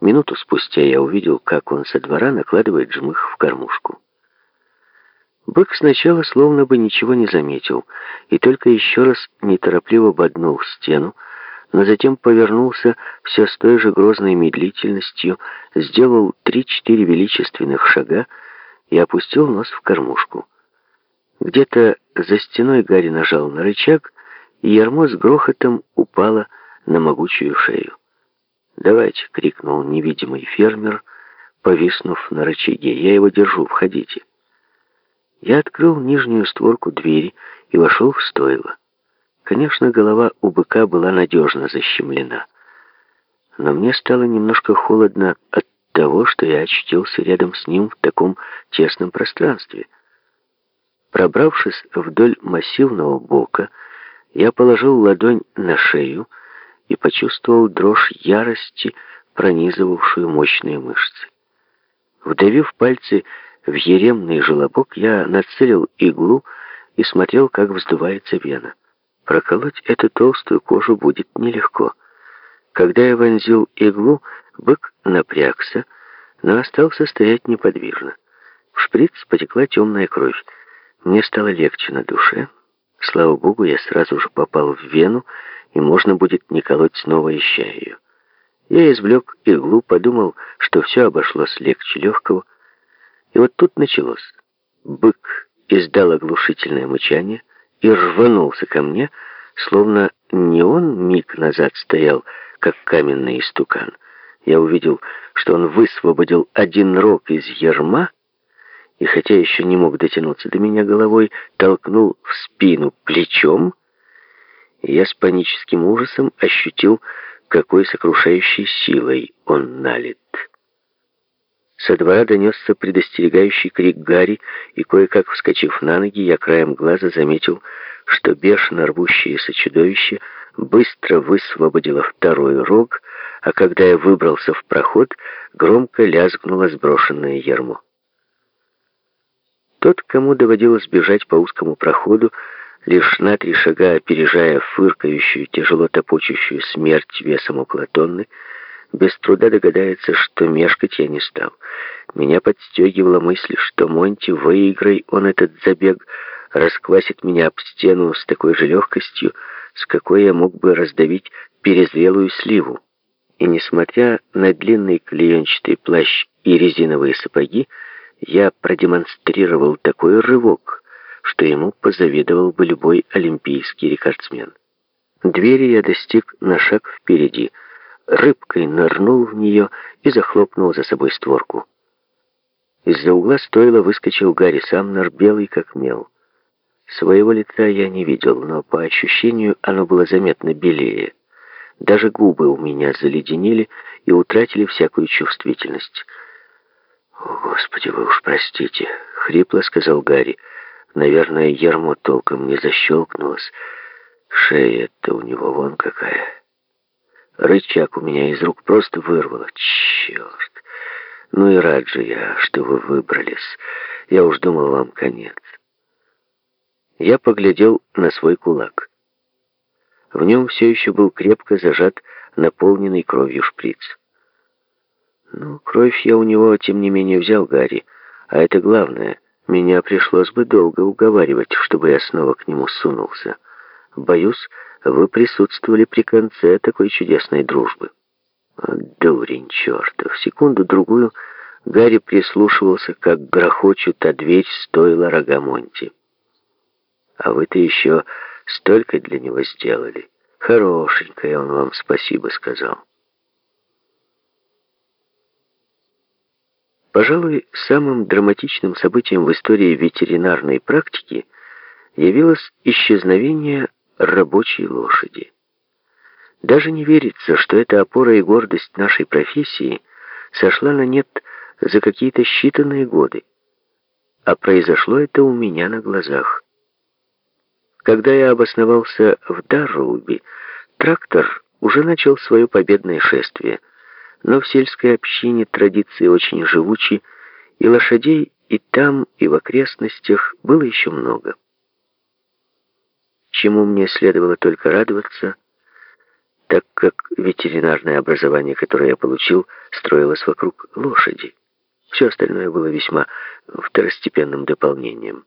Минуту спустя я увидел, как он со двора накладывает жмых в кормушку. Бык сначала словно бы ничего не заметил, и только еще раз неторопливо боднул стену, но затем повернулся все с той же грозной медлительностью, сделал три-четыре величественных шага и опустил нос в кормушку. Где-то за стеной Гарри нажал на рычаг, и ярмо с грохотом упало на могучую шею. «Давайте!» — крикнул невидимый фермер, повиснув на рычаге. «Я его держу, входите!» Я открыл нижнюю створку двери и вошел в стойло. Конечно, голова у быка была надежно защемлена. Но мне стало немножко холодно от того, что я очутился рядом с ним в таком тесном пространстве. Пробравшись вдоль массивного бока, я положил ладонь на шею и почувствовал дрожь ярости, пронизывавшую мощные мышцы. Вдавив пальцы в еремный желобок, я нацелил иглу и смотрел, как вздувается вена. Проколоть эту толстую кожу будет нелегко. Когда я вонзил иглу, бык напрягся, но остался стоять неподвижно. В шприц потекла темная кровь. Мне стало легче на душе. Слава богу, я сразу же попал в вену, и можно будет не колоть снова, ища ее. Я извлек иглу, подумал, что все обошлось легче легкого. И вот тут началось. Бык издал оглушительное мычание, и рванулся ко мне, словно не он миг назад стоял, как каменный истукан. Я увидел, что он высвободил один рог из ерма, и хотя еще не мог дотянуться до меня головой, толкнул в спину плечом, и я с паническим ужасом ощутил, какой сокрушающей силой он налит. Со двора донесся предостерегающий крик Гарри, и кое-как вскочив на ноги, я краем глаза заметил, что бешено рвущееся чудовище быстро высвободило второй рог, а когда я выбрался в проход, громко лязгнуло сброшенное ярмо. Тот, кому доводилось бежать по узкому проходу, лишь на три шага опережая фыркающую, тяжело топочущую смерть весом около тонны, без труда догадается, что мешкать я не стал. Меня подстегивала мысль, что Монти, выиграй он этот забег, расквасит меня об стену с такой же легкостью, с какой я мог бы раздавить перезрелую сливу. И несмотря на длинный клеенчатый плащ и резиновые сапоги, я продемонстрировал такой рывок, что ему позавидовал бы любой олимпийский рекордсмен. Двери я достиг на шаг впереди — рыбкой нырнул в нее и захлопнул за собой створку. Из-за угла стойла выскочил Гарри Самнер, белый как мел. Своего лица я не видел, но по ощущению оно было заметно белее. Даже губы у меня заледенели и утратили всякую чувствительность. «О, Господи, вы уж простите», — хрипло сказал Гарри. «Наверное, ярмо толком не защелкнулось. Шея-то у него вон какая». Рычаг у меня из рук просто вырвало. Черт! Ну и рад же я, что вы выбрались. Я уж думал, вам конец. Я поглядел на свой кулак. В нем все еще был крепко зажат наполненный кровью шприц. Ну, кровь я у него, тем не менее, взял Гарри. А это главное. Меня пришлось бы долго уговаривать, чтобы я снова к нему сунулся. Боюсь, вы присутствовали при конце такой чудесной дружбы. Дурень чертов. Секунду-другую Гарри прислушивался, как грохочут, а дверь стоила Рогамонти. А вы-то еще столько для него сделали. Хорошенькое он вам спасибо сказал. Пожалуй, самым драматичным событием в истории ветеринарной практики явилось исчезновение рабочей лошади. Даже не верится, что эта опора и гордость нашей профессии сошла на нет за какие-то считанные годы. А произошло это у меня на глазах. Когда я обосновался в Дарроуби, трактор уже начал свое победное шествие, но в сельской общине традиции очень живучи, и лошадей и там, и в окрестностях было еще много чему мне следовало только радоваться, так как ветеринарное образование, которое я получил, строилось вокруг лошади. Все остальное было весьма второстепенным дополнением.